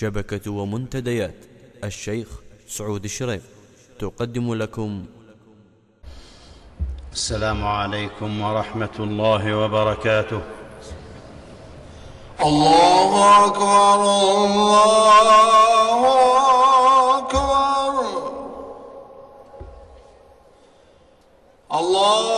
شبكة ومنتديات. الشيخ سعود الشريف تقدم لكم. السلام عليكم ورحمة الله وبركاته. الله أكبر الله أكبر. الله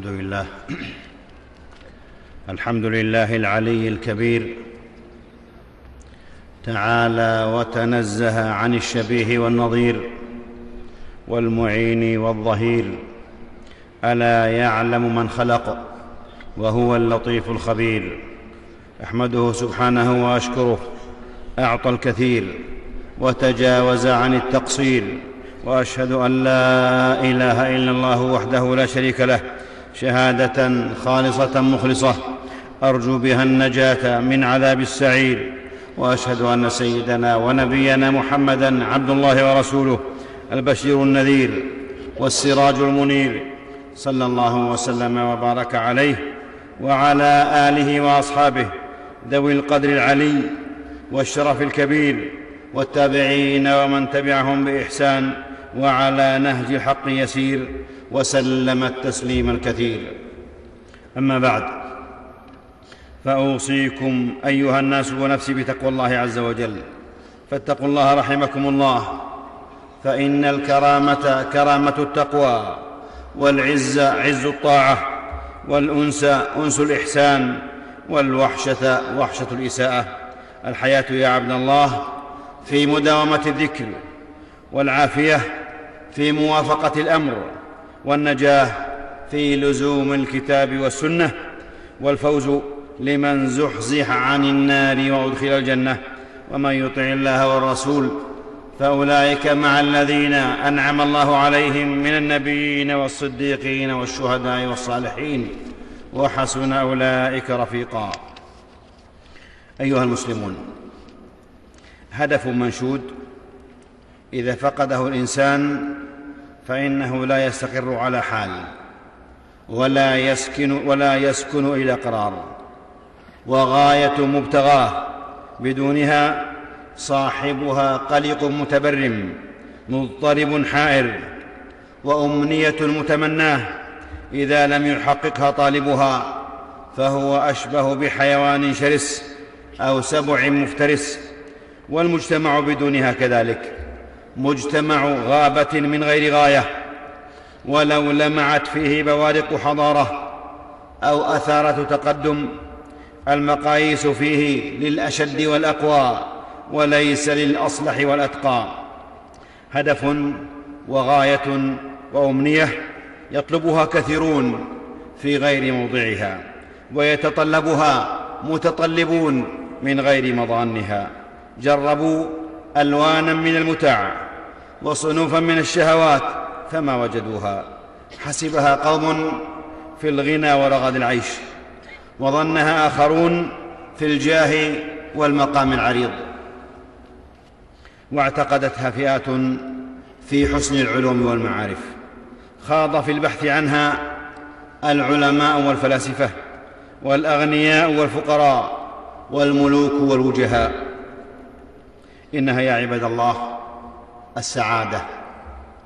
الحمد لله. الحمد لله العلي الكبير. تعالى وتنزه عن الشبيه والنظير والمعين والظهير. ألا يعلم من خلق وهو اللطيف الخبير. أحمده سبحانه وأشكره. أعطى الكثير. وتجاوز عن التقصير. وأشهد أن لا إله إلا الله وحده لا شريك له. شهادة خالصة مخلصة. أرجو بها النجاة من عذاب السعير وأشهد أن سيدنا ونبينا محمدا عبد الله ورسوله البشير النذير والسراج المنير. صلى الله وسلم وبارك عليه وعلى آله وأصحابه ذوي القدر العلي والشرف الكبير والتابعين ومن تبعهم بإحسان وعلى نهج الحق يسير. وسلم التسليم الكثير. أما بعد فأوصيكم أيها الناس ونفسي بتقوى الله عز وجل. فاتقوا الله رحمكم الله فإن الكرامة كرامة التقوى والعز عز الطاعة والأنس أنس الإحسان والوحشة وحشة الإساءة. الحياة يا عبد الله في مداومة الذكر والعافية في موافقة الأمر. والنجاة في لزوم الكتاب والسنة والفوز لمن زحزح عن النار وأدخل الجنة ومن يطع الله والرسول فأولئك مع الذين أنعم الله عليهم من النبيين والصديقين والشهداء والصالحين وحسن أولئك رفيقا. أيها المسلمون هدف منشود إذا فقده الإنسان فإنه لا يستقر على حال ولا يسكن ولا يسكن إلى قرار وغاية مبتغاه بدونها صاحبها قلق متبرم مضطرب حائر وأمنية متمناه إذا لم يحققها طالبها فهو أشبه بحيوان شرس أو سبع مفترس والمجتمع بدونها كذلك مجتمع غابة من غير غاية ولو لمعت فيه بوارق حضارة أو آثارة تقدم المقاييس فيه للأشد والأقوى وليس للأصلح والأتقى. هدف وغاية وأمنية يطلبها كثيرون في غير موضعها ويتطلبها متطلبون من غير مظانها جربوا ألوانا من المتاع وصنوفا من الشهوات فما وجدوها. حسبها قوم في الغنى ورغد العيش وظنها آخرون في الجاه والمقام العريض. واعتقدتها فئات في حسن العلوم والمعارف. خاض في البحث عنها العلماء والفلاسفة والأغنياء والفقراء والملوك والوجهاء. إنها يا عباد الله السعادة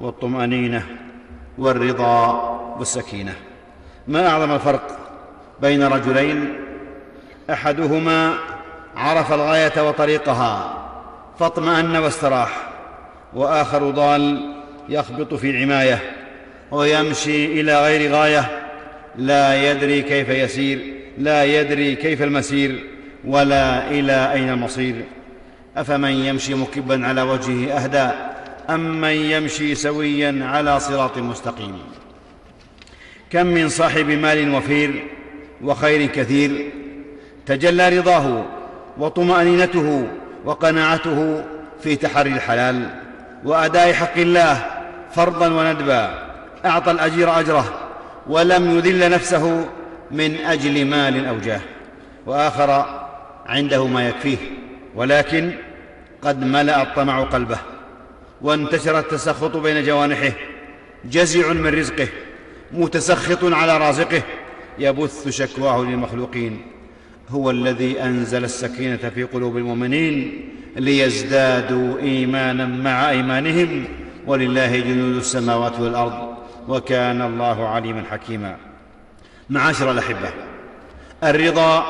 والطمأنينة والرضا والسكينة. ما أعظم الفرق بين رجلين؟ أحدهما عرف الغاية وطريقها فاطمأن واستراح وآخر ضال يخبط في عمايه ويمشي إلى غير غاية لا يدري كيف يسير لا يدري كيف المسير ولا إلى أين المصير. أفمن يمشي مكبا على وجهه أهدى أم من يمشي سويا على صراط مستقيم. كم من صاحب مال وفير وخير كثير تجلى رضاه وطمأنينته وقناعته في تحري الحلال. وأداء حق الله فرضا وندبا أعطى الأجير أجره ولم يذل نفسه من أجل مال أو جاه وآخر عنده ما يكفيه. ولكن قد ملأ الطمع قلبه وانتشر التسخط بين جوانحه جزع من رزقه متسخط على رازقه يبث شكواه للمخلوقين. هو الذي أنزل السكينة في قلوب المؤمنين ليزدادوا إيمانا مع إيمانهم ولله جنود السماوات والأرض وكان الله عليما حكيما. معاشر الأحبة الرضا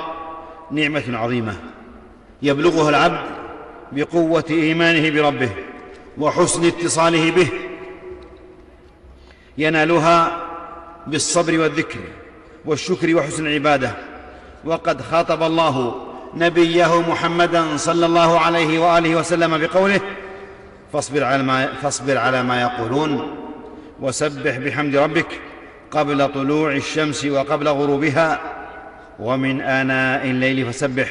نعمة عظيمة. يبلغها العبد بقوة إيمانه بربه وحسن اتصاله به. ينالها بالصبر والذكر والشكر وحسن العبادة. وقد خاطب الله نبيه محمدا صلى الله عليه وآله وسلم بقوله فاصبر على ما, فاصبر على ما يقولون وسبح بحمد ربك قبل طلوع الشمس وقبل غروبها ومن آناء الليل فسبح.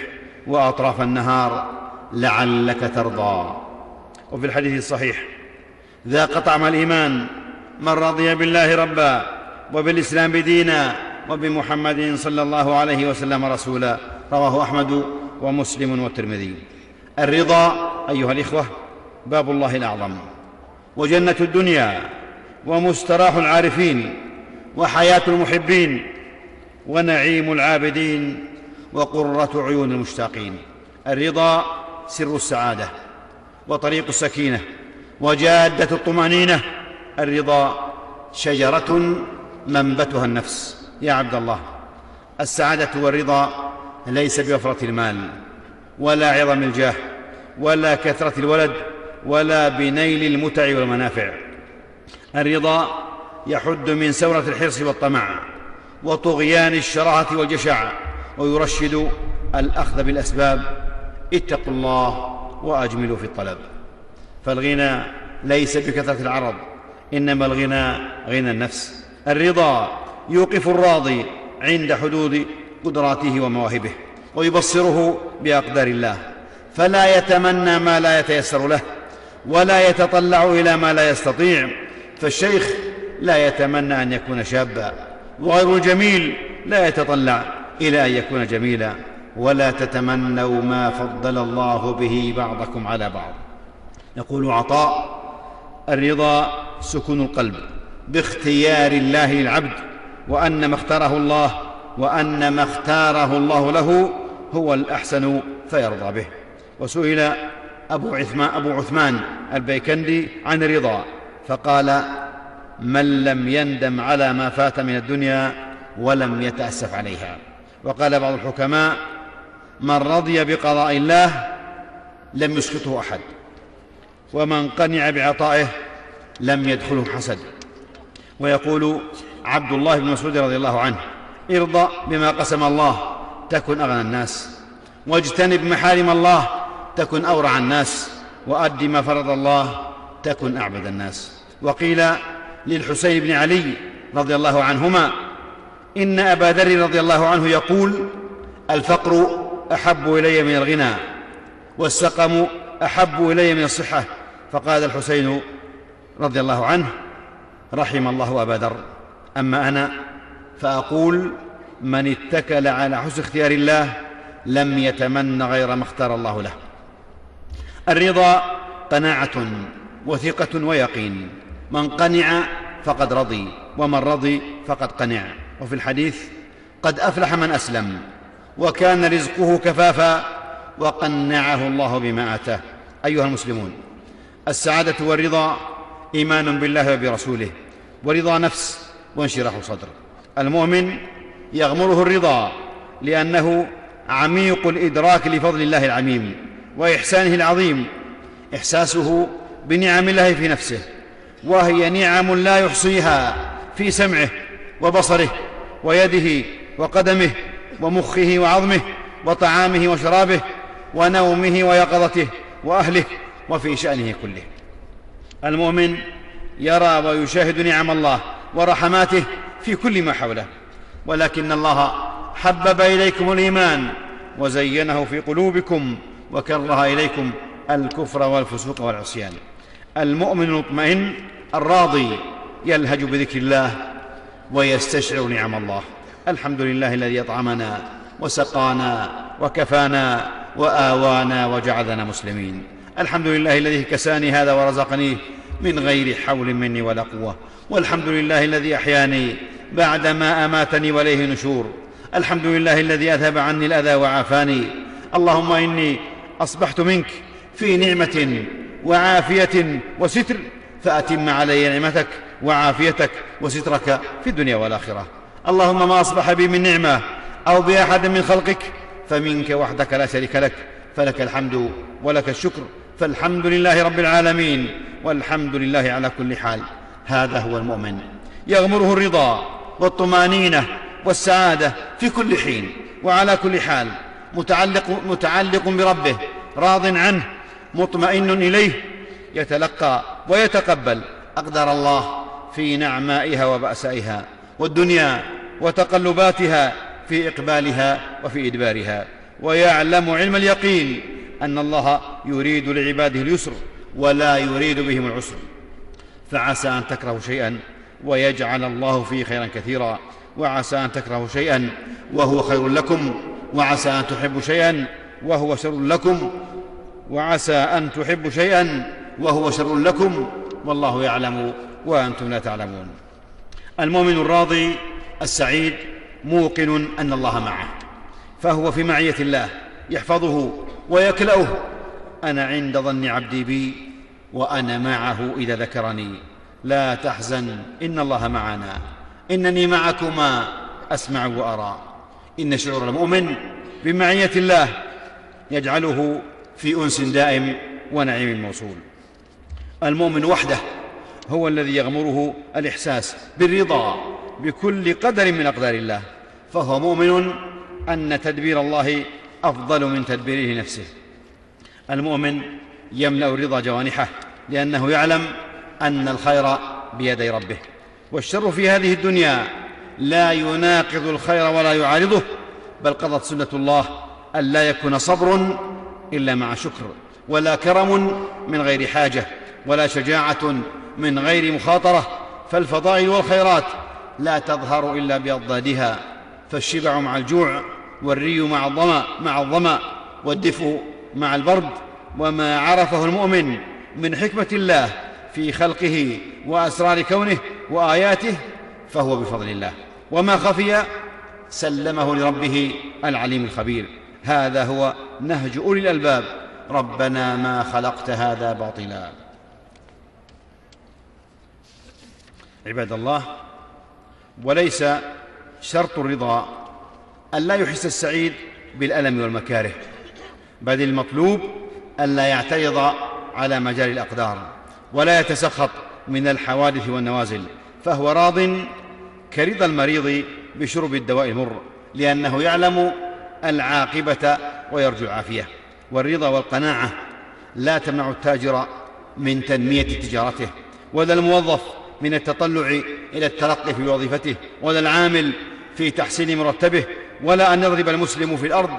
وأطراف النهار لعلك ترضى. وفي الحديث الصحيح ذاق طعم الإيمان من رضي بالله ربا وبالإسلام دينا وبمحمد صلى الله عليه وسلم رسولا. رواه أحمد ومسلم والترمذي. الرضا أيها الإخوة باب الله الأعظم. وجنة الدنيا ومستراح العارفين وحياة المحبين ونعيم العابدين. وقرة عيون المشتاقين. الرضا سر السعادة وطريق السكينة وجادة الطمأنينة. الرضا شجرة منبتها النفس. يا عبد الله السعادة والرضا ليس بوفرة المال ولا عظم الجاه ولا كثرة الولد ولا بنيل المتع والمنافع. الرضا يحد من سورة الحرص والطمع وطغيان الشراهة والجشع ويرشد الأخذ بالأسباب. اتقوا الله وأجملوا في الطلب. فالغنى ليس بكثرة العرض إنما الغنى غنى النفس. الرضا يوقف الراضي عند حدود قدراته ومواهبه ويبصره بأقدار الله. فلا يتمنى ما لا يتيسر له ولا يتطلع إلى ما لا يستطيع. فالشيخ لا يتمنى أن يكون شابا وغير الجميل لا يتطلع. إلى أن يكون جميلا. ولا تتمنوا ما فضل الله به بعضكم على بعض. يقول عطاء الرضا سكون القلب باختيار الله للعبد وأن ما اختاره الله وأن ما اختاره الله له هو الأحسن فيرضى به. وسئل أبو عثمان, أبو عثمان البيكندي عن الرضا فقال من لم يندم على ما فات من الدنيا ولم يتأسف عليها. وقال بعض الحكماء من رضي بقضاء الله لم يسخطه أحد ومن قنع بعطائه لم يدخله حسد. ويقول عبد الله بن مسعود رضي الله عنه ارضى بما قسم الله تكن أغنى الناس واجتنب محارم الله تكن أورع الناس وأد ما فرض الله تكن أعبد الناس. وقيل للحسين بن علي رضي الله عنهما إن أبا ذر رضي الله عنه يقول الفقر أحب إلي من الغنى والسقم أحب إلي من الصحة. فقال الحسين رضي الله عنه رحم الله أبا ذر. أما أنا فأقول من اتكل على حسن اختيار الله لم يتمن غير ما اختار الله له. الرضا قناعة وثقة ويقين من قنع فقد رضي ومن رضي فقد قنع. وفي الحديث قد أفلح من أسلم وكان رزقه كفافا وقنعه الله بما آتاه. أيها المسلمون السعادة والرضا إيمان بالله وبرسوله ورضا نفس وانشراح صدر. المؤمن يغمره الرضا لأنه عميق الإدراك لفضل الله العميم وإحسانه العظيم. إحساسه بنعم الله في نفسه وهي نعم لا يحصيها في سمعه وبصره. ويده وقدمه ومخه وعظمه وطعامه وشرابه ونومه ويقظته وأهله وفي شأنه كله. المؤمن يرى ويشاهد نعم الله ورحماته في كل ما حوله ولكن الله حبب إليكم الإيمان وزينه في قلوبكم وكره إليكم الكفر والفسوق والعصيان. المؤمن المطمئن الراضي يلهج بذكر الله ويستشعر نعم الله. الحمد لله الذي أطعمنا وسقانا وكفانا وآوانا وجعلنا مسلمين. الحمد لله الذي كساني هذا ورزقنيه من غير حول مني ولا قوة. والحمد لله الذي أحياني بعدما أماتني وإليه نشور. الحمد لله الذي أذهب عني الأذى وعافاني. اللهم إني أصبحت منك في نعمة وعافية وستر فأتم علي نعمتك وعافيتك وسترك في الدنيا والآخرة. اللهم ما أصبح بي من نعمة أو بأحد من خلقك فمنك وحدك لا شريك لك. فلك الحمد ولك الشكر فالحمد لله رب العالمين والحمد لله على كل حال. هذا هو المؤمن. يغمره الرضا والطمأنينة والسعادة في كل حين وعلى كل حال. متعلق, متعلق بربه راض عنه مطمئن إليه يتلقى ويتقبل. أقدر الله في نعمائها وبأسائها والدنيا وتقلباتها في إقبالها وفي إدبارها. ويعلم علم اليقين أن الله يريد لعباده اليسر ولا يريد بهم العسر. فعسى أن تكرهوا شيئا ويجعل الله فيه خيرا كثيرا. وعسى أن تكرهوا شيئا وهو خير لكم. وعسى أن تحبوا شيئا وهو شر لكم. وعسى أن تحبوا شيئا وهو شر لكم. والله يعلم وأنتم لا تعلمون. المؤمن الراضي السعيد موقن أن الله معه. فهو في معية الله يحفظه ويكلأه. أنا عند ظن عبدي بي وأنا معه إذا ذكرني. لا تحزن إن الله معنا. إنني معكما أسمع وأرى. إن شعور المؤمن بمعية الله يجعله في أنس دائم ونعيم موصول. المؤمن وحده هو الذي يغمره الإحساس بالرضا بكل قدر من أقدار الله فهو مؤمن أن تدبير الله أفضل من تدبيره نفسه. المؤمن يملأ الرضا جوانحه لأنه يعلم أن الخير بيدي ربه والشر في هذه الدنيا لا يناقض الخير ولا يعارضه بل قضت سنة الله أن لا يكون صبر إلا مع شكر ولا كرم من غير حاجة ولا شجاعة من غير مخاطرة فالفضائل والخيرات لا تظهر إلا بأضدادها. فالشبع مع الجوع والري مع الظمأ مع الظمأ والدفء مع البرد وما عرفه المؤمن من حكمة الله في خلقه وأسرار كونه وآياته فهو بفضل الله. وما خفي سلمه لربه العليم الخبير. هذا هو نهج أولي الألباب. ربنا ما خلقت هذا باطلا. عباد الله وليس شرط الرضا أن لا يحس السعيد بالألم والمكاره بل المطلوب أن لا يعترض على مجال الأقدار ولا يتسخط من الحوادث والنوازل فهو راض كرضا المريض بشرب الدواء المر لأنه يعلم العاقبة ويرجو العافية والرضا والقناعة لا تمنع التاجر من تنمية تجارته ولا الموظف من التطلع إلى الترقي في وظيفته ولا العامل في تحسين مرتبه ولا أن يضرب المسلم في الأرض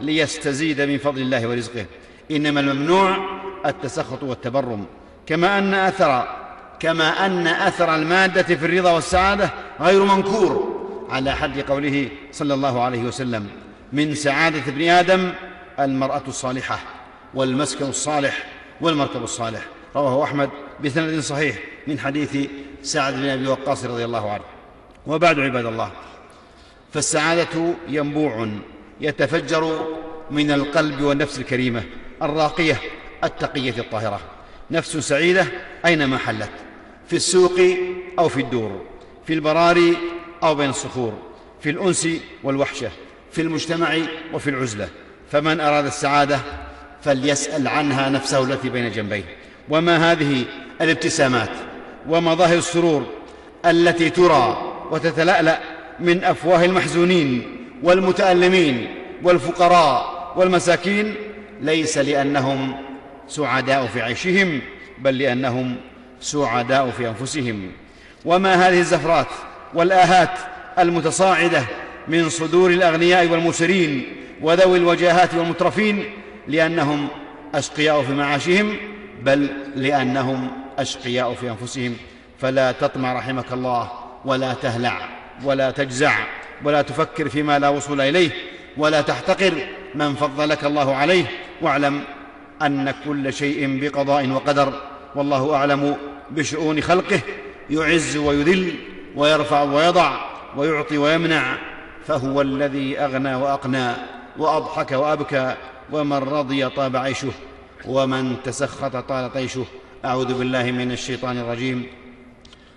ليستزيد من فضل الله ورزقه. إنما الممنوع التسخط والتبرم. كما أن أثر كما أن أثر المادة في الرضا والسعادة غير منكور. على حد قوله صلى الله عليه وسلم من سعادة ابن آدم المرأة الصالحة والمسكن الصالح والمركب الصالح. رواه أحمد بسند صحيح من حديث سعد بن أبي وقاص رضي الله عنه. وبعد عباد الله فالسعادة ينبوع يتفجر من القلب والنفس الكريمة الراقية التقية الطاهرة. نفس سعيدة أينما حلت في السوق أو في الدور في البراري أو بين الصخور في الأنس والوحشة في المجتمع وفي العزلة. فمن أراد السعادة فليسأل عنها نفسه التي بين جنبيه. وما هذه الابتسامات؟ ومظاهر السرور التي ترى وتتلألأ من أفواه المحزونين والمتألمين والفقراء والمساكين. ليس لأنهم سعداء في عيشهم بل لأنهم سعداء في أنفسهم. وما هذه الزفرات والآهات المتصاعدة من صدور الأغنياء والمسرين وذوي الوجاهات والمترفين لأنهم أشقياء في معاشهم بل لأنهم أشقياء في أنفسهم فلا تطمع رحمك الله ولا تهلع ولا تجزع ولا تفكر فيما لا وصول إليه ولا تحتقر من فضلك الله عليه. واعلم أن كل شيء بقضاء وقدر والله أعلم بشؤون خلقه يعز ويذل ويرفع ويضع ويعطي ويمنع فهو الذي أغنى وأقنى وأضحك وأبكى ومن رضي طاب عيشه ومن تسخط طال طيشه. أعوذ بالله من الشيطان الرجيم.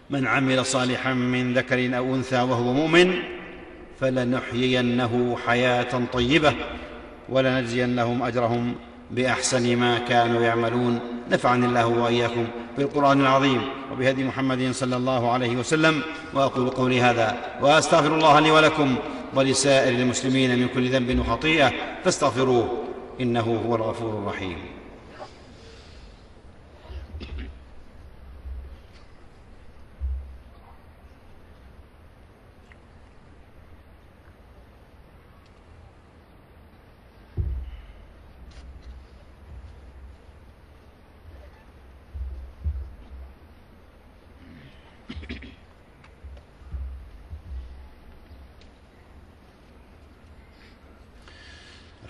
من عمل صالحا من ذكر أو أنثى وهو مؤمن فلنحيينه حياة طيبة ولنجزينهم أجرهم بأحسن ما كانوا يعملون. نفعني الله وإياكم بالقرآن العظيم وبهدي محمد صلى الله عليه وسلم وأقول قولي هذا وأستغفر الله لي ولكم ولسائر المسلمين من كل ذنب وخطيئة فاستغفروه إنه هو الغفور الرحيم.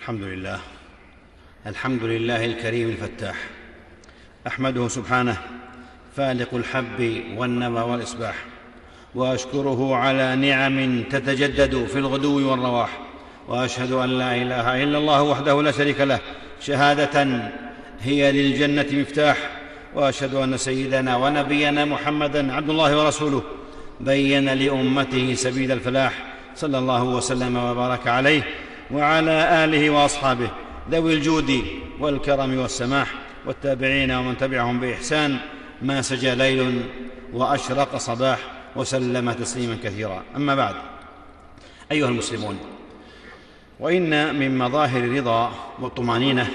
الحمد لله. الحمد لله الكريم الفتاح. أحمده سبحانه فالق الحب والنوى والإصباح وأشكره على نعم تتجدد في الغدو والرواح وأشهد أن لا إله إلا الله وحده لا شريك له شهادة هي للجنة مفتاح وأشهد أن سيدنا ونبينا محمدا عبد الله ورسوله بين لأمته سبيل الفلاح صلى الله وسلم وبارك عليه وعلى آله وأصحابه ذوي الجود والكرم والسماح والتابعين ومن تبعهم بإحسان ما سجى ليل وأشرق صباح وسلم تسليما كثيرا. أما بعد أيها المسلمون وإن من مظاهر الرضا والطمأنينة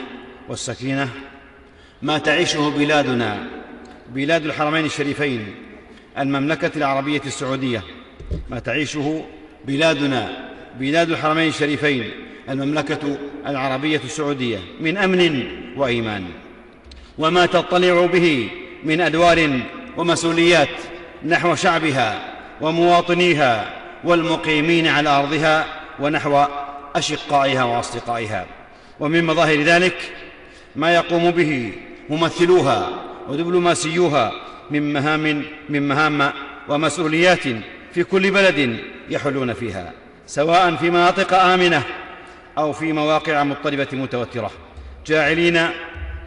والسكينة ما تعيشه بلادنا بلاد الحرمين الشريفين المملكة العربية السعودية ما تعيشه بلادنا بلاد الحرمين الشريفين المملكة العربية السعودية من أمن وإيمان. وما تطلع به من أدوار ومسؤوليات نحو شعبها ومواطنيها والمقيمين على أرضها ونحو أشقائها وأصدقائها. ومن مظاهر ذلك ما يقوم به ممثلوها ودبلوماسيوها من مهام من مهام ومسؤوليات في كل بلد يحلون فيها. سواء في مناطق آمنة أو في مواقع مضطربة متوترة. جاعلين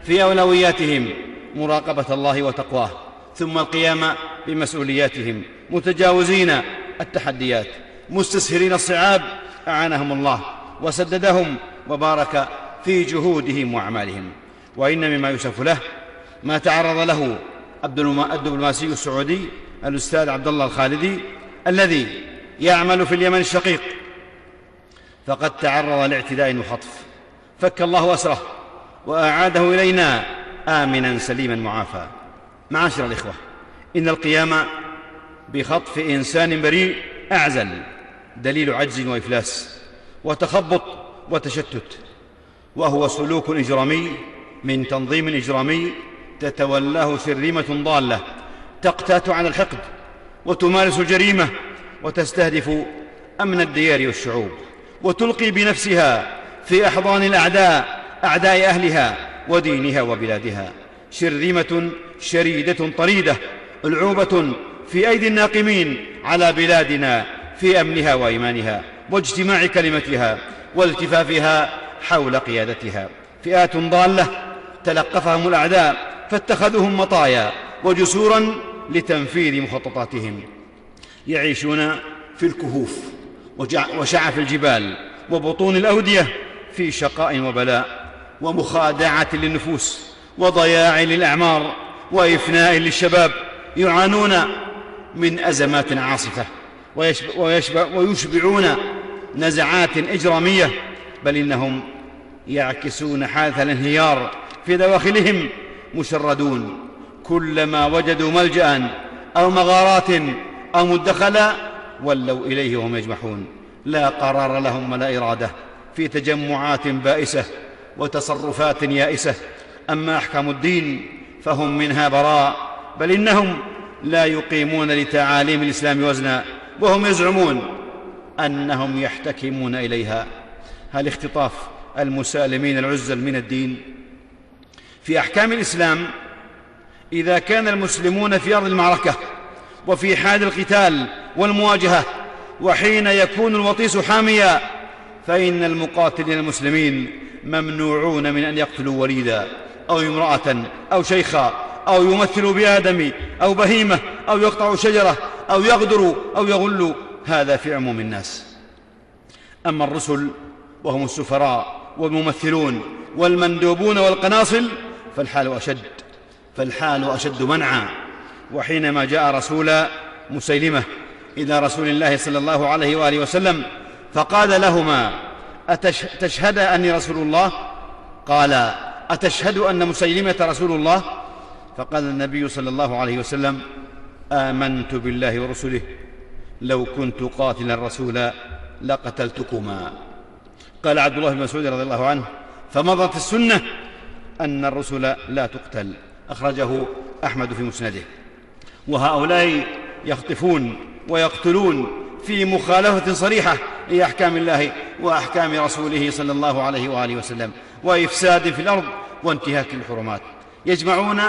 في أولوياتهم مراقبة الله وتقواه ثم القيام بمسؤولياتهم. متجاوزين التحديات مستسهرين الصعاب أعانهم الله وسددهم وبارك في جهودهم وأعمالهم. وإن مما يوسف له ما تعرض له الدبلوماسي السعودي الأستاذ عبد الله الخالدي الذي يعمل في اليمن الشقيق. فقد تعرض لاعتداء وخطف. فك الله أسره وأعاده إلينا آمنا سليما معافى. معاشر الإخوة إن القيام بخطف إنسان بريء أعزل دليل عجز وإفلاس وتخبط وتشتت وهو سلوك إجرامي من تنظيم إجرامي تتولاه سريمة ضالة تقتات على الحقد وتمارس الجريمة وتستهدف أمن الديار والشعوب وتلقي بنفسها في أحضان الأعداء أعداء أهلها ودينها وبلادها. شرذمة شريدة طريدة ألعوبة في أيدي الناقمين على بلادنا في أمنها وإيمانها واجتماع كلمتها والتفافها حول قيادتها. فئات ضالة تلقفهم الأعداء فاتخذوهم مطايا وجسورا لتنفيذ مخططاتهم. يعيشون في الكهوف وشعف الجبال وبطون الأودية في شقاء وبلاء ومخادعة للنفوس وضياع للأعمار وإفناء للشباب يعانون من أزمات عاصفة ويشبعون نزعات إجرامية بل إنهم يعكسون حادث الانهيار في دواخلهم مشردون. كلما وجدوا ملجأ أو مغارات أو مدخلا ولوا إليه وهم يجمحون. لا قرار لهم ولا إرادة. في تجمعات بائسة وتصرفات يائسة. أما أحكام الدين فهم منها براء. بل إنهم لا يقيمون لتعاليم الإسلام وزنا. وهم يزعمون أنهم يحتكمون إليها. هل اختطاف المسالمين العزل من الدين؟ في أحكام الإسلام إذا كان المسلمون في أرض المعركة وفي حال القتال والمواجهة وحين يكون الوطيس حاميا فإن المقاتلين المسلمين ممنوعون من أن يقتلوا وليدا أو امرأة أو شيخا أو يمثلوا بآدم أو بهيمة أو يقطعوا شجرة أو يغدروا أو يغلوا هذا في عموم الناس. أما الرسل وهم السفراء والممثلون والمندوبون والقناصل فالحال أشد فالحال أشد منعا. وحينما جاء رسول مسيلمة إلى رسول الله صلى الله عليه وآله وسلم فقال لهما أتشهد أني رسول الله؟ قال أتشهد أن مسيلمة رسول الله؟ فقال النبي صلى الله عليه وسلم آمنت بالله ورسله لو كنت قاتلا رسولا لقتلتكما. قال عبد الله بن مسعود رضي الله عنه فمضت السنة أن الرسل لا تقتل. أخرجه أحمد في مسنده. وهؤلاء يخطفون ويقتلون في مخالفة صريحة لأحكام الله وأحكام رسوله صلى الله عليه وآله وسلم وإفساد في الأرض وانتهاك الحرمات. يجمعون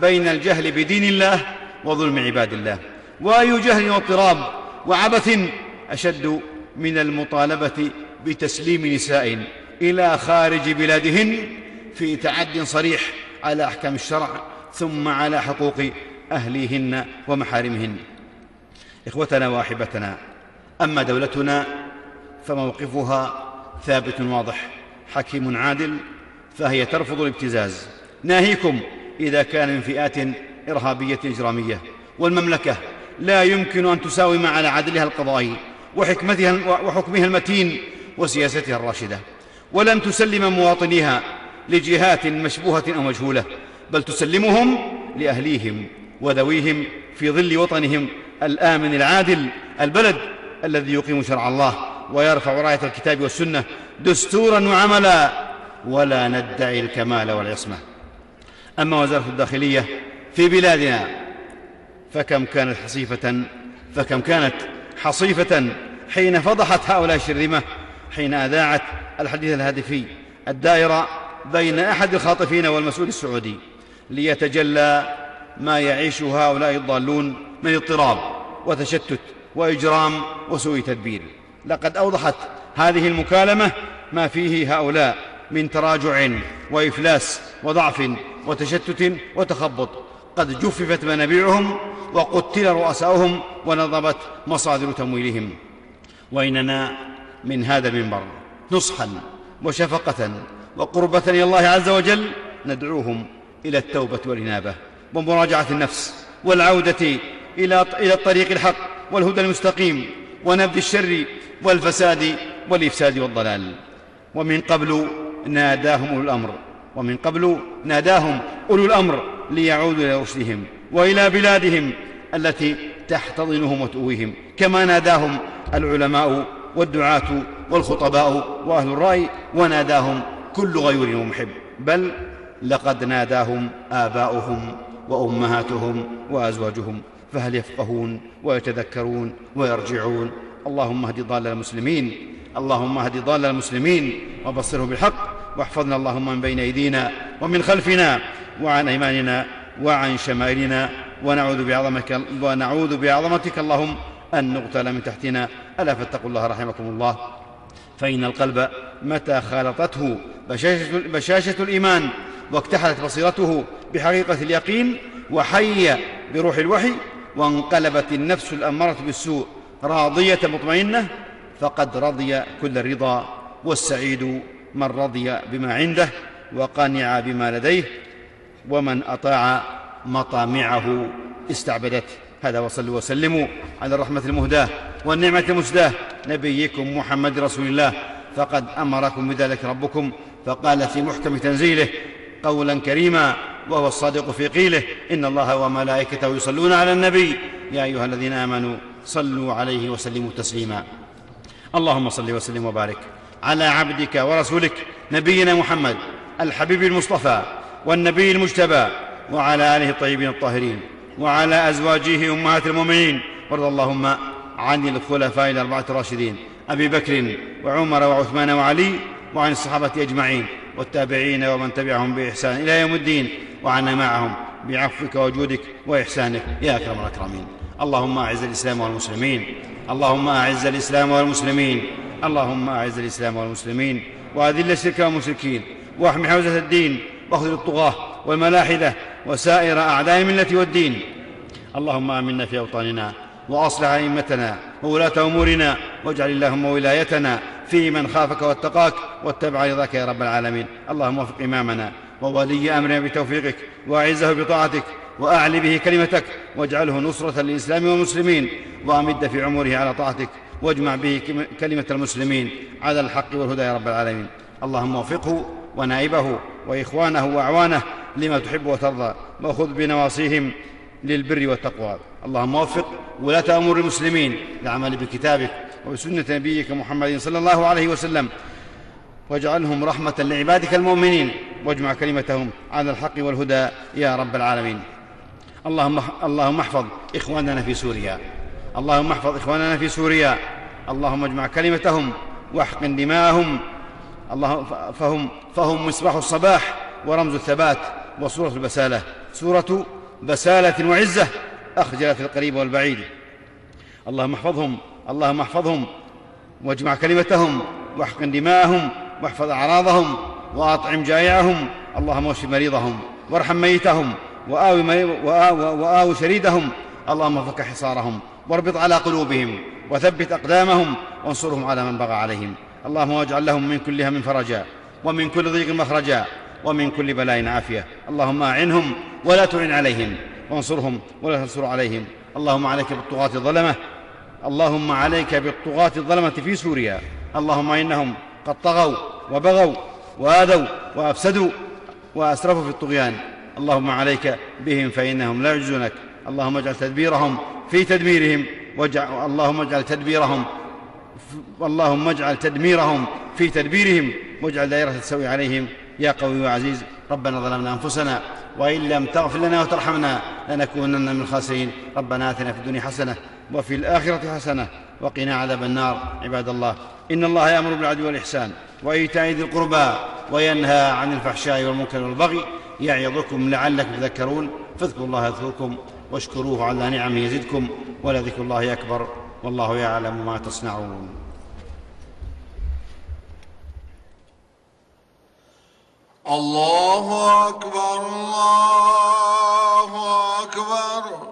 بين الجهل بدين الله وظلم عباد الله. وأي جهل واضطراب وعبث أشد من المطالبة بتسليم نساء إلى خارج بلادهن في تعد صريح على أحكام الشرع ثم على حقوق أهليهن ومحارمهن. إخوتنا وأحبتنا أما دولتنا فموقفها ثابت واضح حكيم عادل فهي ترفض الابتزاز. ناهيكم إذا كان من فئات إرهابية إجرامية والمملكة لا يمكن أن تساوم على عدلها القضائي وحكمتها وحكمها المتين وسياستها الراشدة. ولن تسلم مواطنيها لجهات مشبوهة أو مجهولة بل تسلمهم لأهليهم. وذويهم في ظل وطنهم الآمن العادل البلد الذي يقيم شرع الله ويرفع راية الكتاب والسنة دستورا وعملا ولا ندعي الكمال والعصمة. أما وزارة الداخلية في بلادنا فكم كانت حصيفة فكم كانت حصيفة حين فضحت هؤلاء الشرذمة حين أذاعت الحديث الهادفي الدائرة بين أحد الخاطفين والمسؤول السعودي ليتجلى ما يعيشه هؤلاء الضالون من اضطراب وتشتت وإجرام وسوء تدبير. لقد أوضحت هذه المكالمة ما فيه هؤلاء من تراجع وإفلاس وضعف وتشتت وتخبط. قد جففت منابعهم وقتل رؤساؤهم ونضبت مصادر تمويلهم. وإننا من هذا المنبر نصحا وشفقة وقربة إلى الله عز وجل ندعوهم إلى التوبة والإنابة. ومراجعة النفس والعودة إلى إلى الطريق الحق والهدى المستقيم ونبذ الشر والفساد والإفساد والضلال. ومن قبل ناداهم أولو الأمر ومن قبل ناداهم أولو الأمر ليعودوا إلى رشدهم وإلى بلادهم التي تحتضنهم وتؤويهم. كما ناداهم العلماء والدعاة والخطباء وأهل الرأي وناداهم كل غيور ومحب بل لقد ناداهم آباؤهم. وأمهاتهم وأزواجهم فهل يفقهون ويتذكرون ويرجعون؟ اللهم اهد ضال المسلمين اللهم اهد ضال المسلمين وبصره بالحق واحفظنا اللهم من بين أيدينا ومن خلفنا وعن أيماننا وعن شمائلنا ونعوذ بعظمك ونعوذ بعظمتك اللهم أن نغتال من تحتنا. ألا فاتقوا الله رحمكم الله. فإن القلب متى خالطته بشاشة, بشاشة الإيمان واكتحلت بصيرته بحقيقة اليقين وحي بروح الوحي وانقلبت النفس الأمارة بالسوء راضية مطمئنة فقد رضي كل الرضا والسعيد من رضي بما عنده وقنع بما لديه ومن أطاع مطامعه استعبدته هذا وصلوا وسلموا على الرحمة المهداة والنعمة المسداة. نبيكم محمد رسول الله فقد أمركم بذلك ربكم فقال في محكم تنزيله قولا كريما وهو الصادق في قيله إن الله وملائكته يصلون على النبي. يا أيها الذين آمنوا صلوا عليه وسلموا تسليما. اللهم صل وسلم وبارك على عبدك ورسولك نبينا محمد الحبيب المصطفى والنبي المجتبى وعلى آله الطيبين الطاهرين وعلى أزواجه أمهات المؤمنين. وارض اللهم عن الخلفاء الأربعة الراشدين أبي بكر وعمر وعثمان وعلي وعن الصحابة أجمعين. والتابعين ومن تبعهم بإحسان إلى يوم الدين وعنا معهم بعفوك وجودك وإحسانك يا أكرم الأكرمين. اللهم أعز الإسلام والمسلمين. اللهم أعز الإسلام والمسلمين. اللهم أعز الإسلام والمسلمين. وأذل الشرك والمشركين. واحم حوزة الدين. واخذل الطغاة والملاحدة. وسائر أعداء الملة والدين. اللهم آمنا في أوطاننا وأصلح أئمتنا وولاة أمورنا واجعل اللهم ولايتنا في من خافك واتقاك واتبع رضاك يا رب العالمين. اللهم وفق إمامنا وولي أمرنا بتوفيقك وأعزه بطاعتك وأعل به كلمتك واجعله نصرة للإسلام والمسلمين وأمد في عمره على طاعتك واجمع به كلمة المسلمين على الحق والهدى يا رب العالمين. اللهم وفقه ونائبه وإخوانه وأعوانه لما تحب وترضى وخذ بنواصيهم للبر والتقوى. اللهم وفق ولاة أمور المسلمين للعمل بكتابك وبسنة نبيك محمد صلى الله عليه وسلم. واجعلهم رحمة لعبادك المؤمنين. واجمع كلمتهم على الحق والهدى يا رب العالمين. اللهم اللهم احفظ إخواننا في سوريا. اللهم احفظ إخواننا في سوريا. اللهم اجمع كلمتهم واحقن دماءهم. اللهم فهم فهم مصباح الصباح ورمز الثبات وصورة البسالة. سورة بسالة وعزة أخجلت القريب والبعيد. اللهم احفظهم اللهم احفظهم واجمع كلمتهم واحقن دماءهم واحفظ أعراضهم وأطعم جائعهم اللهم اشف مريضهم وارحم ميتهم وآوي, وآوي شريدهم اللهم فك حصارهم واربط على قلوبهم وثبت أقدامهم وانصرهم على من بغى عليهم اللهم واجعل لهم من كل هم فرجا ومن كل ضيق مخرجا ومن كل بلاء عافية اللهم أعنهم ولا تعن عليهم وانصرهم ولا تنصر عليهم اللهم عليك بالطغاة الظلمة اللهم عليك بالطغاة الظلمة في سوريا. اللهم إنهم قد طغوا وبغوا وآذوا وأفسدوا وأسرفوا في الطغيان. اللهم عليك بهم فإنهم لا يعجزونك. اللهم اجعل تدبيرهم في تدميرهم. اللهم اجعل تدبيرهم اللهم اجعل تدميرهم في تدبيرهم. واجعل دائرة السوء عليهم. يا قوي وعزيز ربنا ظلمنا أنفسنا وإن لم تغفر لنا وترحمنا لنكونن من الخاسرين. ربنا آتنا في الدنيا حسنة وفي الآخرة حسنة. وقنا عذاب النار عباد الله. إن الله يأمر بالعدل والإحسان وإيتاء ذي القربى وينهى عن الفحشاء والمنكر والبغي يعظكم لعلكم تذكرون. فاذكروا الله يذكركم واشكروه على نعمه يزدكم ولذكر الله أكبر والله يعلم ما تصنعون. الله أكبر الله أكبر.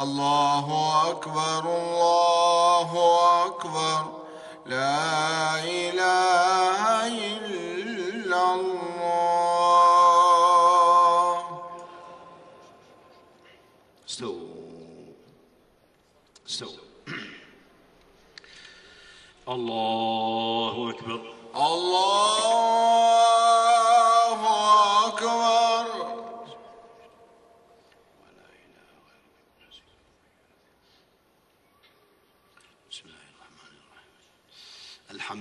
الله أكبر الله أكبر. لا إله إلا الله. استووا استووا الله أكبر الله أكبر بسم الله الرحمن الرحيم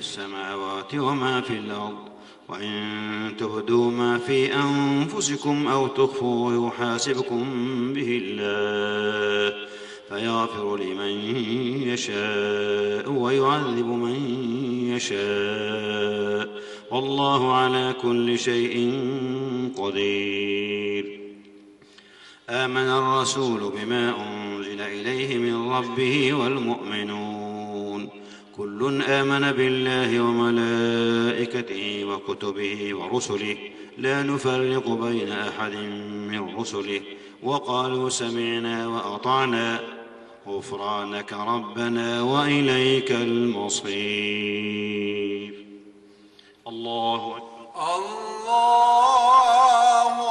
السماوات وما في الأرض وإن تبدوا ما في أنفسكم أو تخفوا يحاسبكم به الله فيغفر لمن يشاء ويعذب من يشاء. والله على كل شيء قدير. آمن الرسول بما أنزل إليه من ربه والمؤمنون كل آمن بالله وملائكته وكتبه ورسله. لا نفرق بين أحد من رسله. وقالوا سمعنا وأطعنا. غفرانك ربنا وإليك المصير. الله أكبر. الله أكبر.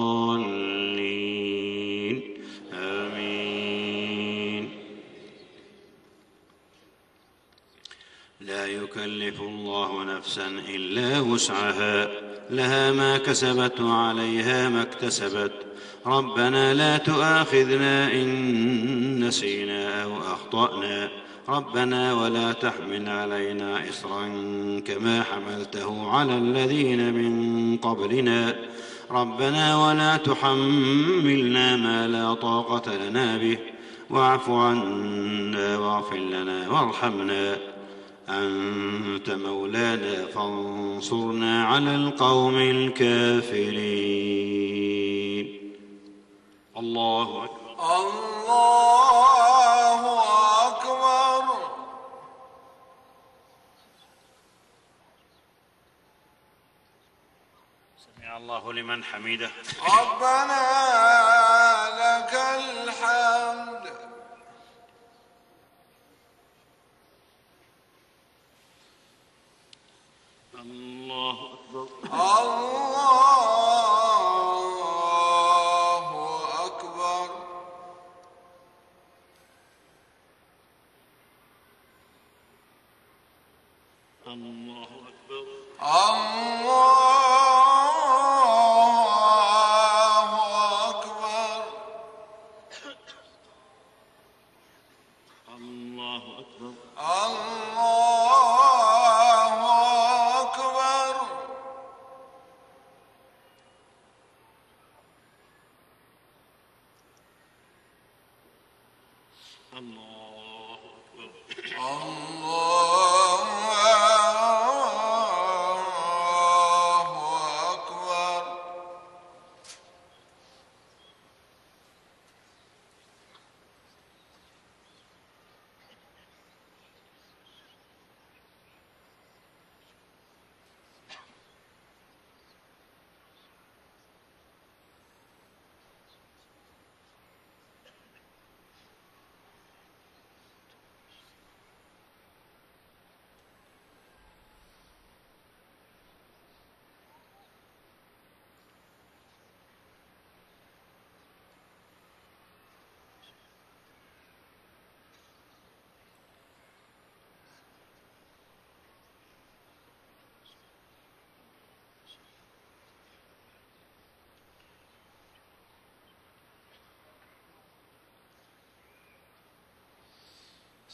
يكلف الله نفسا إلا وسعها لها ما كسبت وعليها ما اكتسبت. ربنا لا تؤاخذنا إن نسينا أو أخطأنا. ربنا ولا تحمل علينا إصرا كما حملته على الذين من قبلنا. ربنا ولا تحملنا ما لا طاقة لنا به. واعف عنا واغفر لنا وارحمنا. أنت مولانا فانصرنا على القوم الكافرين. الله أكبر. الله أكبر. سمع الله لمن حمده. ربنا